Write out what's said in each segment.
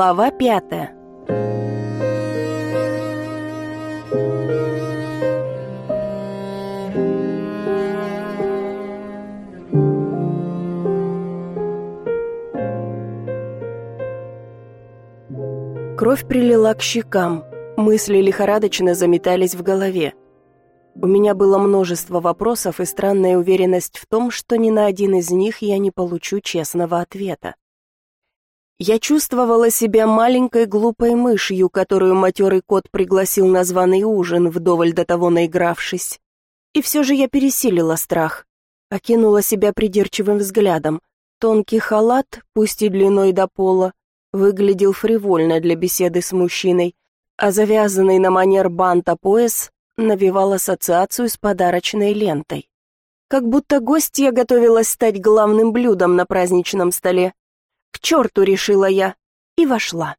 Глава пятая Кровь прилила к щекам, мысли лихорадочно заметались в голове. У меня было множество вопросов и странная уверенность в том, что ни на один из них я не получу честного ответа. Я чувствовала себя маленькой глупой мышью, которую матерый кот пригласил на званый ужин, вдоволь до того наигравшись. И все же я пересилила страх, окинула себя придирчивым взглядом. Тонкий халат, пусть и длиной до пола, выглядел фривольно для беседы с мужчиной, а завязанный на манер банта пояс навевал ассоциацию с подарочной лентой. Как будто гостья готовилась стать главным блюдом на праздничном столе. К черту, решила я, и вошла.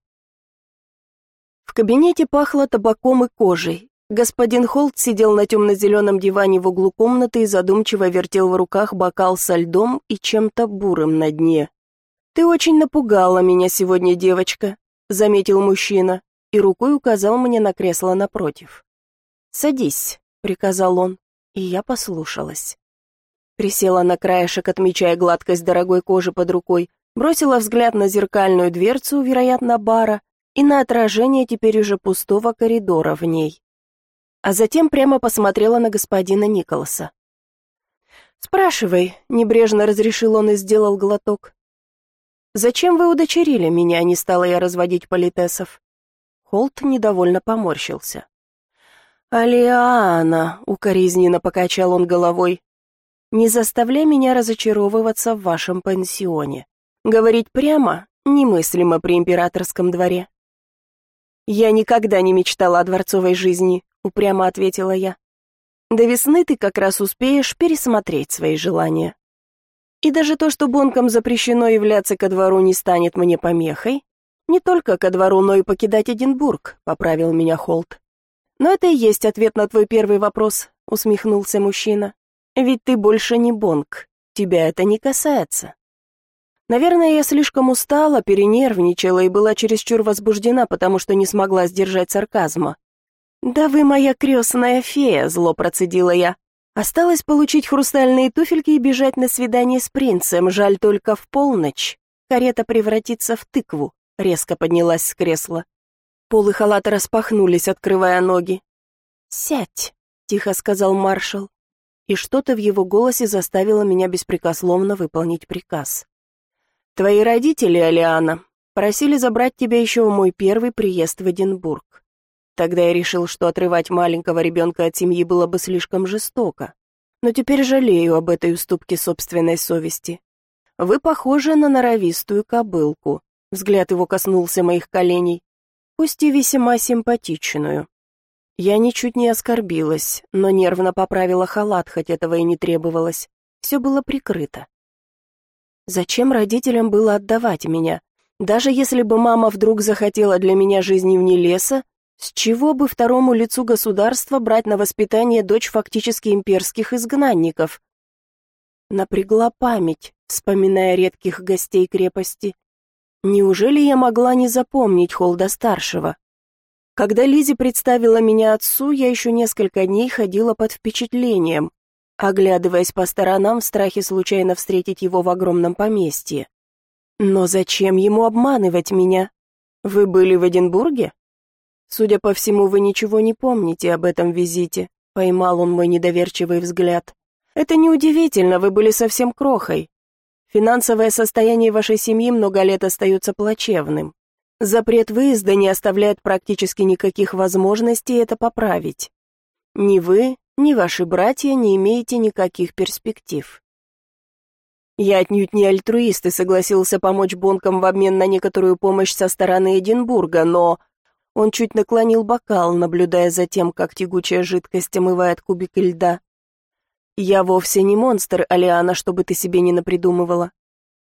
В кабинете пахло табаком и кожей. Господин Холт сидел на темно-зеленом диване в углу комнаты и задумчиво вертел в руках бокал со льдом и чем-то бурым на дне. «Ты очень напугала меня сегодня, девочка», — заметил мужчина и рукой указал мне на кресло напротив. «Садись», — приказал он, и я послушалась. Присела на краешек, отмечая гладкость дорогой кожи под рукой, бросила взгляд на зеркальную дверцу, вероятно, бара, и на отражение теперь уже пустого коридора в ней. А затем прямо посмотрела на господина Николаса. «Спрашивай», — небрежно разрешил он и сделал глоток. «Зачем вы удочерили меня?» — не стала я разводить политесов. Холт недовольно поморщился. «Алиана!» — укоризненно покачал он головой. «Не заставляй меня разочаровываться в вашем пансионе. Говорить прямо немыслимо при императорском дворе». «Я никогда не мечтала о дворцовой жизни», — упрямо ответила я. «До весны ты как раз успеешь пересмотреть свои желания. И даже то, что бонкам запрещено являться ко двору, не станет мне помехой. Не только ко двору, но и покидать Эдинбург», — поправил меня Холт. «Но это и есть ответ на твой первый вопрос», — усмехнулся мужчина. «Ведь ты больше не Бонг. Тебя это не касается». Наверное, я слишком устала, перенервничала и была чересчур возбуждена, потому что не смогла сдержать сарказма. «Да вы моя крестная фея», — зло процедила я. Осталось получить хрустальные туфельки и бежать на свидание с принцем, жаль только в полночь. Карета превратится в тыкву, резко поднялась с кресла. Полы халата распахнулись, открывая ноги. «Сядь», — тихо сказал маршал, и что-то в его голосе заставило меня беспрекословно выполнить приказ. «Твои родители, Алиана, просили забрать тебя еще в мой первый приезд в Эдинбург. Тогда я решил, что отрывать маленького ребенка от семьи было бы слишком жестоко. Но теперь жалею об этой уступке собственной совести. Вы похожи на норовистую кобылку». Взгляд его коснулся моих коленей пусть и весьма симпатичную. Я ничуть не оскорбилась, но нервно поправила халат, хоть этого и не требовалось. Все было прикрыто. Зачем родителям было отдавать меня? Даже если бы мама вдруг захотела для меня жизни вне леса, с чего бы второму лицу государства брать на воспитание дочь фактически имперских изгнанников? Напрягла память, вспоминая редких гостей крепости, Неужели я могла не запомнить Холда-старшего? Когда Лизи представила меня отцу, я еще несколько дней ходила под впечатлением, оглядываясь по сторонам в страхе случайно встретить его в огромном поместье. Но зачем ему обманывать меня? Вы были в Эдинбурге? Судя по всему, вы ничего не помните об этом визите, поймал он мой недоверчивый взгляд. Это неудивительно, вы были совсем крохой, Финансовое состояние вашей семьи много лет остается плачевным. Запрет выезда не оставляет практически никаких возможностей это поправить. Ни вы, ни ваши братья не имеете никаких перспектив. Я отнюдь не альтруист и согласился помочь Бонкам в обмен на некоторую помощь со стороны Эдинбурга, но... Он чуть наклонил бокал, наблюдая за тем, как тягучая жидкость омывает кубик льда. «Я вовсе не монстр, Алиана, чтобы ты себе не напридумывала».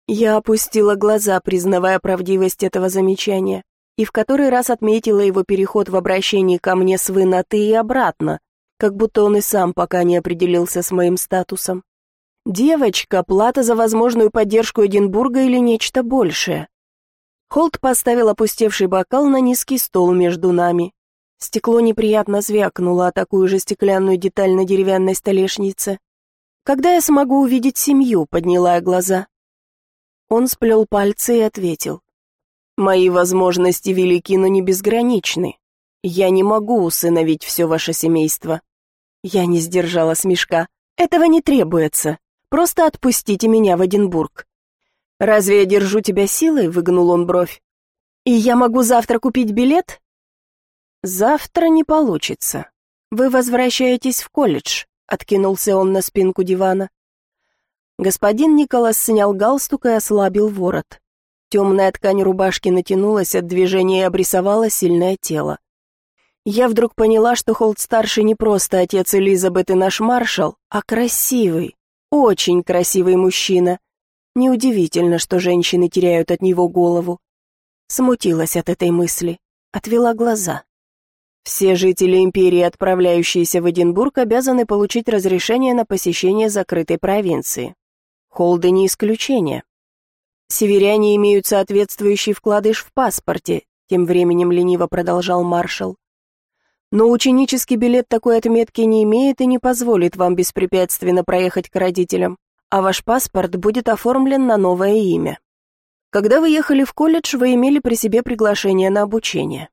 Я опустила глаза, признавая правдивость этого замечания, и в который раз отметила его переход в обращении ко мне с «вы» на «ты» и обратно, как будто он и сам пока не определился с моим статусом. «Девочка, плата за возможную поддержку Эдинбурга или нечто большее?» Холт поставил опустевший бокал на низкий стол между нами. Стекло неприятно звякнуло о такую же стеклянную деталь на деревянной столешнице. «Когда я смогу увидеть семью?» — подняла я глаза. Он сплел пальцы и ответил. «Мои возможности велики, но не безграничны. Я не могу усыновить все ваше семейство». Я не сдержала смешка. «Этого не требуется. Просто отпустите меня в Эдинбург». «Разве я держу тебя силой?» — выгнул он бровь. «И я могу завтра купить билет?» «Завтра не получится. Вы возвращаетесь в колледж», — откинулся он на спинку дивана. Господин Николас снял галстук и ослабил ворот. Темная ткань рубашки натянулась от движения и обрисовала сильное тело. Я вдруг поняла, что Холд-старший не просто отец Элизабет и наш маршал, а красивый, очень красивый мужчина. Неудивительно, что женщины теряют от него голову. Смутилась от этой мысли, отвела глаза. Все жители империи, отправляющиеся в Эдинбург, обязаны получить разрешение на посещение закрытой провинции. Холды не исключение. Северяне имеют соответствующий вкладыш в паспорте, тем временем лениво продолжал маршал. Но ученический билет такой отметки не имеет и не позволит вам беспрепятственно проехать к родителям, а ваш паспорт будет оформлен на новое имя. Когда вы ехали в колледж, вы имели при себе приглашение на обучение.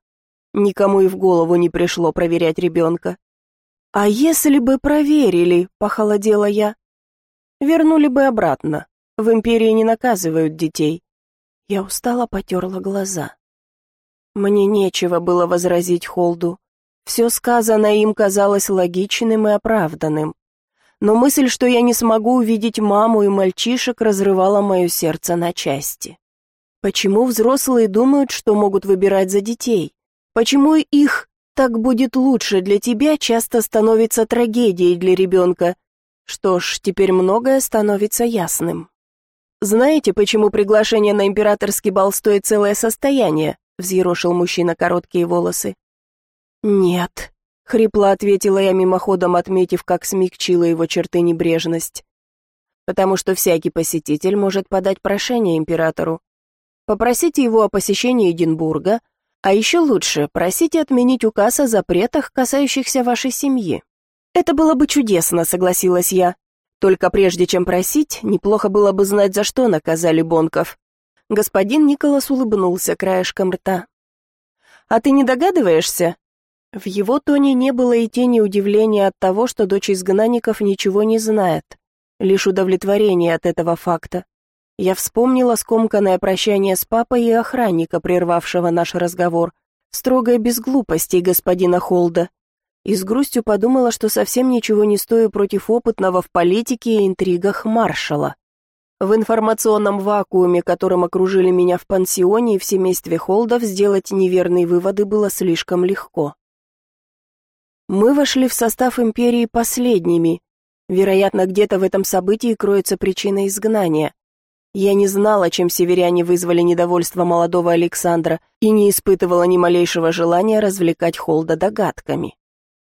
Никому и в голову не пришло проверять ребенка. «А если бы проверили?» — похолодела я. «Вернули бы обратно. В империи не наказывают детей». Я устало потерла глаза. Мне нечего было возразить Холду. Все сказанное им казалось логичным и оправданным. Но мысль, что я не смогу увидеть маму и мальчишек, разрывала мое сердце на части. Почему взрослые думают, что могут выбирать за детей? Почему их «так будет лучше для тебя» часто становится трагедией для ребенка? Что ж, теперь многое становится ясным. «Знаете, почему приглашение на императорский бал стоит целое состояние?» — взъерошил мужчина короткие волосы. «Нет», — хрипло ответила я мимоходом, отметив, как смягчила его черты небрежность. «Потому что всякий посетитель может подать прошение императору. Попросите его о посещении Эдинбурга, а еще лучше, просите отменить указ о запретах, касающихся вашей семьи. Это было бы чудесно, согласилась я. Только прежде чем просить, неплохо было бы знать, за что наказали Бонков. Господин Николас улыбнулся краешком рта. «А ты не догадываешься?» В его тоне не было и тени удивления от того, что дочь изгнанников ничего не знает, лишь удовлетворение от этого факта. Я вспомнила скомканное прощание с папой и охранника, прервавшего наш разговор. Строгое без глупостей господина Холда. И с грустью подумала, что совсем ничего не стою против опытного в политике и интригах маршала. В информационном вакууме, которым окружили меня в пансионе и в семействе Холдов, сделать неверные выводы было слишком легко. Мы вошли в состав империи последними. Вероятно, где-то в этом событии кроется причина изгнания. Я не знала, чем северяне вызвали недовольство молодого Александра и не испытывала ни малейшего желания развлекать Холда догадками.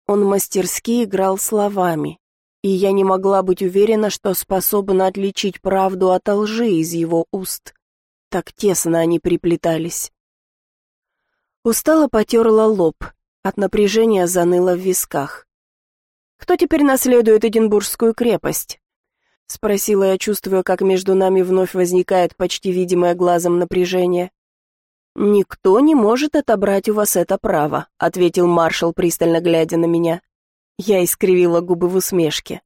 Он мастерски играл словами, и я не могла быть уверена, что способна отличить правду от лжи из его уст. Так тесно они приплетались. Устало потерла лоб, от напряжения заныло в висках. «Кто теперь наследует Эдинбургскую крепость?» — спросила я, чувствуя, как между нами вновь возникает почти видимое глазом напряжение. «Никто не может отобрать у вас это право», — ответил маршал, пристально глядя на меня. Я искривила губы в усмешке.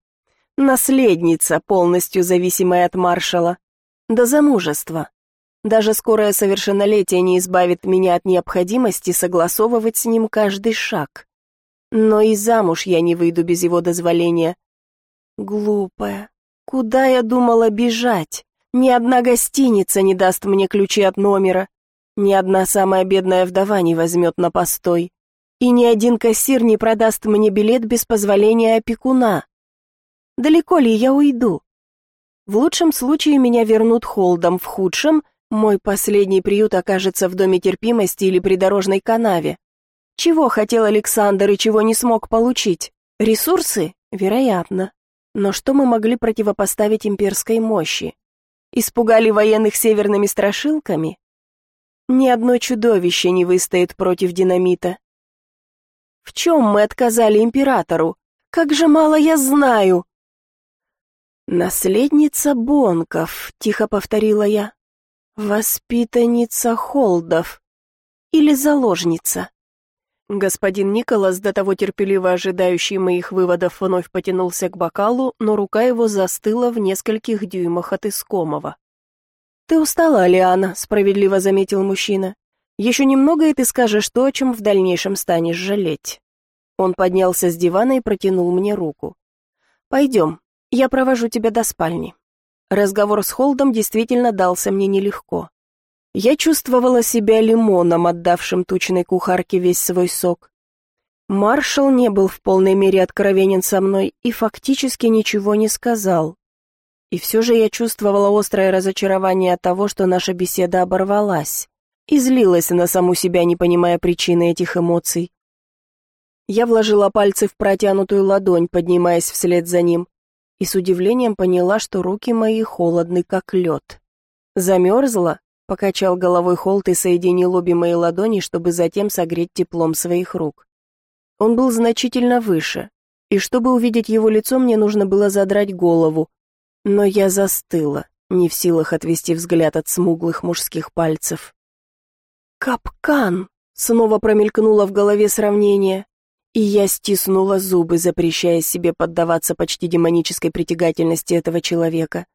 «Наследница, полностью зависимая от маршала. До замужества. Даже скорое совершеннолетие не избавит меня от необходимости согласовывать с ним каждый шаг. Но и замуж я не выйду без его дозволения. Глупая, Куда я думала бежать? Ни одна гостиница не даст мне ключи от номера. Ни одна самая бедная вдова не возьмет на постой. И ни один кассир не продаст мне билет без позволения опекуна. Далеко ли я уйду? В лучшем случае меня вернут холдом, в худшем мой последний приют окажется в доме терпимости или придорожной канаве. Чего хотел Александр и чего не смог получить? Ресурсы? Вероятно. Но что мы могли противопоставить имперской мощи? Испугали военных северными страшилками? Ни одно чудовище не выстоит против динамита. В чем мы отказали императору? Как же мало я знаю!» «Наследница Бонков», — тихо повторила я. «Воспитанница Холдов. Или заложница». Господин Николас, до того терпеливо ожидающий моих выводов, вновь потянулся к бокалу, но рука его застыла в нескольких дюймах от искомого. «Ты устала, Алиана», — справедливо заметил мужчина. «Еще немного, и ты скажешь то, о чем в дальнейшем станешь жалеть». Он поднялся с дивана и протянул мне руку. «Пойдем, я провожу тебя до спальни». Разговор с Холдом действительно дался мне нелегко. Я чувствовала себя лимоном, отдавшим тучной кухарке весь свой сок. Маршал не был в полной мере откровенен со мной и фактически ничего не сказал. И все же я чувствовала острое разочарование от того, что наша беседа оборвалась, и злилась на саму себя, не понимая причины этих эмоций. Я вложила пальцы в протянутую ладонь, поднимаясь вслед за ним, и с удивлением поняла, что руки мои холодны, как лед. «Замерзла?» — покачал головой Холт и соединил обе мои ладони, чтобы затем согреть теплом своих рук. Он был значительно выше, и чтобы увидеть его лицо, мне нужно было задрать голову, но я застыла, не в силах отвести взгляд от смуглых мужских пальцев. «Капкан!» — снова промелькнуло в голове сравнение. И я стиснула зубы, запрещая себе поддаваться почти демонической притягательности этого человека.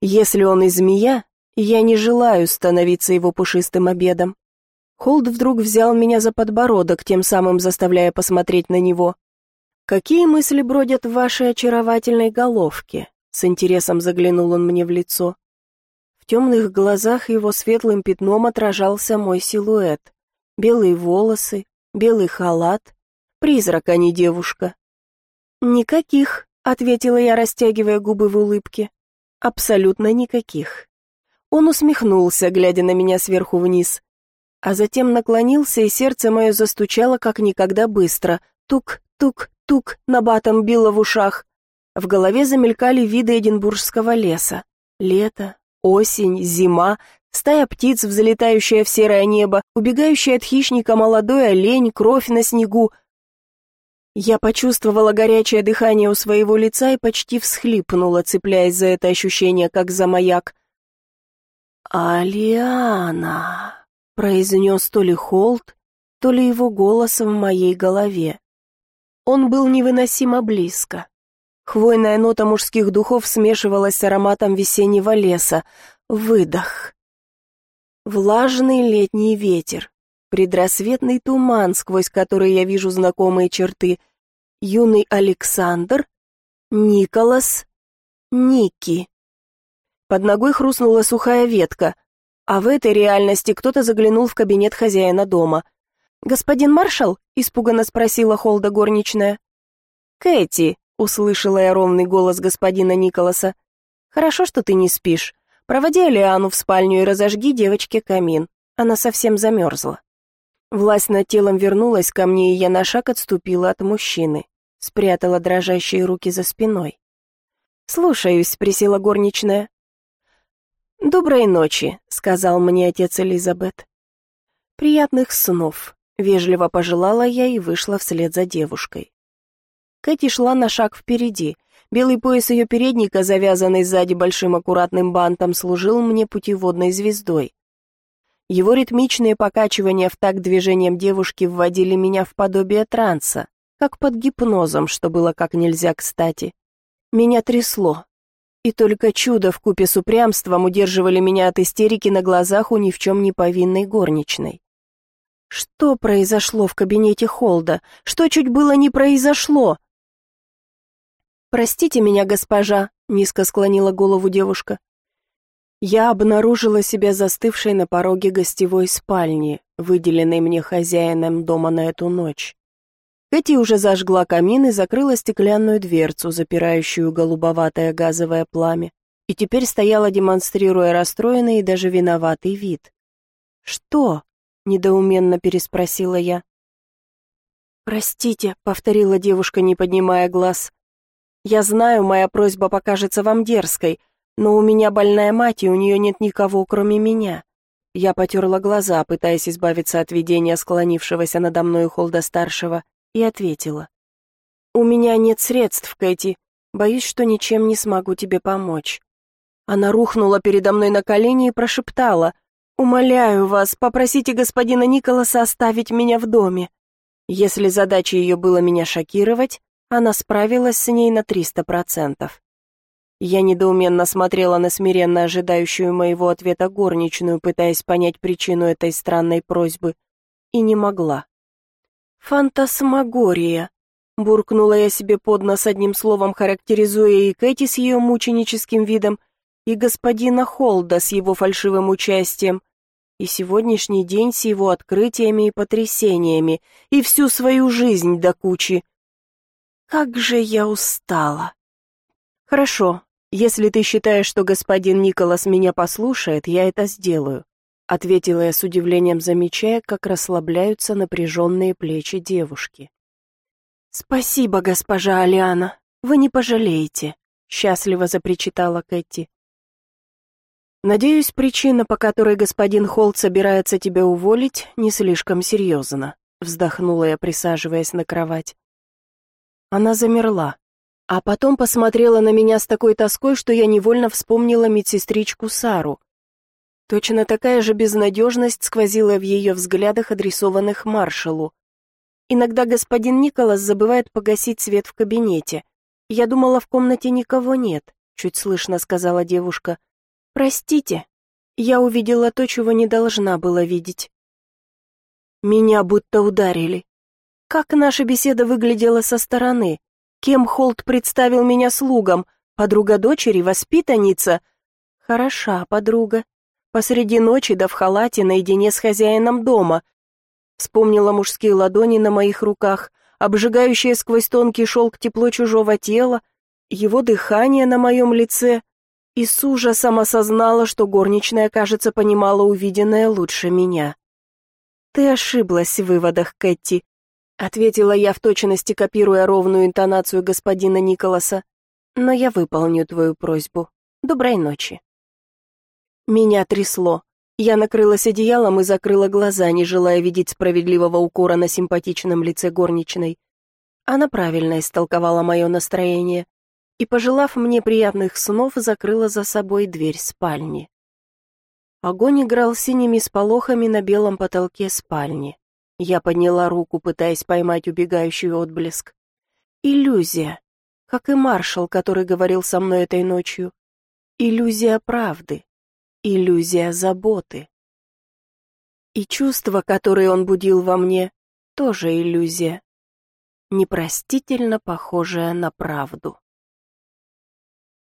Если он и змея, я не желаю становиться его пушистым обедом. Холд вдруг взял меня за подбородок, тем самым заставляя посмотреть на него. «Какие мысли бродят в вашей очаровательной головке?» С интересом заглянул он мне в лицо. В темных глазах его светлым пятном отражался мой силуэт. Белые волосы, белый халат, Призрак, а не девушка». «Никаких», — ответила я, растягивая губы в улыбке. «Абсолютно никаких». Он усмехнулся, глядя на меня сверху вниз, а затем наклонился, и сердце мое застучало как никогда быстро. Тук-тук-тук на батом било в ушах. В голове замелькали виды Эдинбургского леса. Лето, осень, зима, стая птиц, взлетающая в серое небо, убегающая от хищника молодой олень, кровь на снегу, я почувствовала горячее дыхание у своего лица и почти всхлипнула, цепляясь за это ощущение, как за маяк. «Алиана», — произнес то ли Холт, то ли его голос в моей голове. Он был невыносимо близко. Хвойная нота мужских духов смешивалась с ароматом весеннего леса. Выдох. Влажный летний ветер, предрассветный туман, сквозь который я вижу знакомые черты, юный Александр, Николас, Ники. Под ногой хрустнула сухая ветка, а в этой реальности кто-то заглянул в кабинет хозяина дома. «Господин маршал?» — испуганно спросила Холда горничная. «Кэти», — услышала я ровный голос господина Николаса. «Хорошо, что ты не спишь. Проводи Алиану в спальню и разожги девочке камин. Она совсем замерзла». Власть над телом вернулась ко мне, и я на шаг отступила от мужчины, спрятала дрожащие руки за спиной. «Слушаюсь», — присела горничная. «Доброй ночи», — сказал мне отец Элизабет. «Приятных снов», — вежливо пожелала я и вышла вслед за девушкой. Кэти шла на шаг впереди. Белый пояс ее передника, завязанный сзади большим аккуратным бантом, служил мне путеводной звездой. Его ритмичные покачивания в такт движением девушки вводили меня в подобие транса, как под гипнозом, что было как нельзя кстати. Меня трясло, и только чудо в купе с упрямством удерживали меня от истерики на глазах у ни в чем не повинной горничной. Что произошло в кабинете Холда? Что чуть было не произошло? «Простите меня, госпожа», — низко склонила голову девушка. Я обнаружила себя застывшей на пороге гостевой спальни, выделенной мне хозяином дома на эту ночь. Кэти уже зажгла камин и закрыла стеклянную дверцу, запирающую голубоватое газовое пламя, и теперь стояла, демонстрируя расстроенный и даже виноватый вид. «Что?» — недоуменно переспросила я. «Простите», — повторила девушка, не поднимая глаз. «Я знаю, моя просьба покажется вам дерзкой, но у меня больная мать, и у нее нет никого, кроме меня. Я потерла глаза, пытаясь избавиться от видения склонившегося надо мной Холда-старшего, и ответила. «У меня нет средств, Кэти. Боюсь, что ничем не смогу тебе помочь». Она рухнула передо мной на колени и прошептала. «Умоляю вас, попросите господина Николаса оставить меня в доме». Если задача ее было меня шокировать, она справилась с ней на триста процентов. Я недоуменно смотрела на смиренно ожидающую моего ответа горничную, пытаясь понять причину этой странной просьбы, и не могла. «Фантасмагория», — буркнула я себе под нос одним словом, характеризуя и Кэти с ее мученическим видом, и господина Холда с его фальшивым участием, и сегодняшний день с его открытиями и потрясениями, и всю свою жизнь до кучи. Как же я устала. Хорошо, «Если ты считаешь, что господин Николас меня послушает, я это сделаю», ответила я с удивлением, замечая, как расслабляются напряженные плечи девушки. «Спасибо, госпожа Алиана, вы не пожалеете», счастливо запричитала Кэти. «Надеюсь, причина, по которой господин Холт собирается тебя уволить, не слишком серьезна», вздохнула я, присаживаясь на кровать. Она замерла, а потом посмотрела на меня с такой тоской, что я невольно вспомнила медсестричку Сару. Точно такая же безнадежность сквозила в ее взглядах, адресованных маршалу. Иногда господин Николас забывает погасить свет в кабинете. Я думала, в комнате никого нет, чуть слышно сказала девушка. Простите, я увидела то, чего не должна была видеть. Меня будто ударили. Как наша беседа выглядела со стороны? Кем Холт представил меня слугам? Подруга дочери, воспитанница? Хороша подруга. Посреди ночи да в халате наедине с хозяином дома. Вспомнила мужские ладони на моих руках, обжигающее сквозь тонкий шелк тепло чужого тела, его дыхание на моем лице, и с ужасом осознала, что горничная, кажется, понимала увиденное лучше меня. «Ты ошиблась в выводах, Кэти», Ответила я в точности, копируя ровную интонацию господина Николаса. Но я выполню твою просьбу. Доброй ночи. Меня трясло. Я накрылась одеялом и закрыла глаза, не желая видеть справедливого укора на симпатичном лице горничной. Она правильно истолковала мое настроение и, пожелав мне приятных снов, закрыла за собой дверь спальни. Огонь играл синими сполохами на белом потолке спальни. Я подняла руку, пытаясь поймать убегающий отблеск. Иллюзия, как и маршал, который говорил со мной этой ночью. Иллюзия правды, иллюзия заботы. И чувства, которые он будил во мне, тоже иллюзия, непростительно похожая на правду.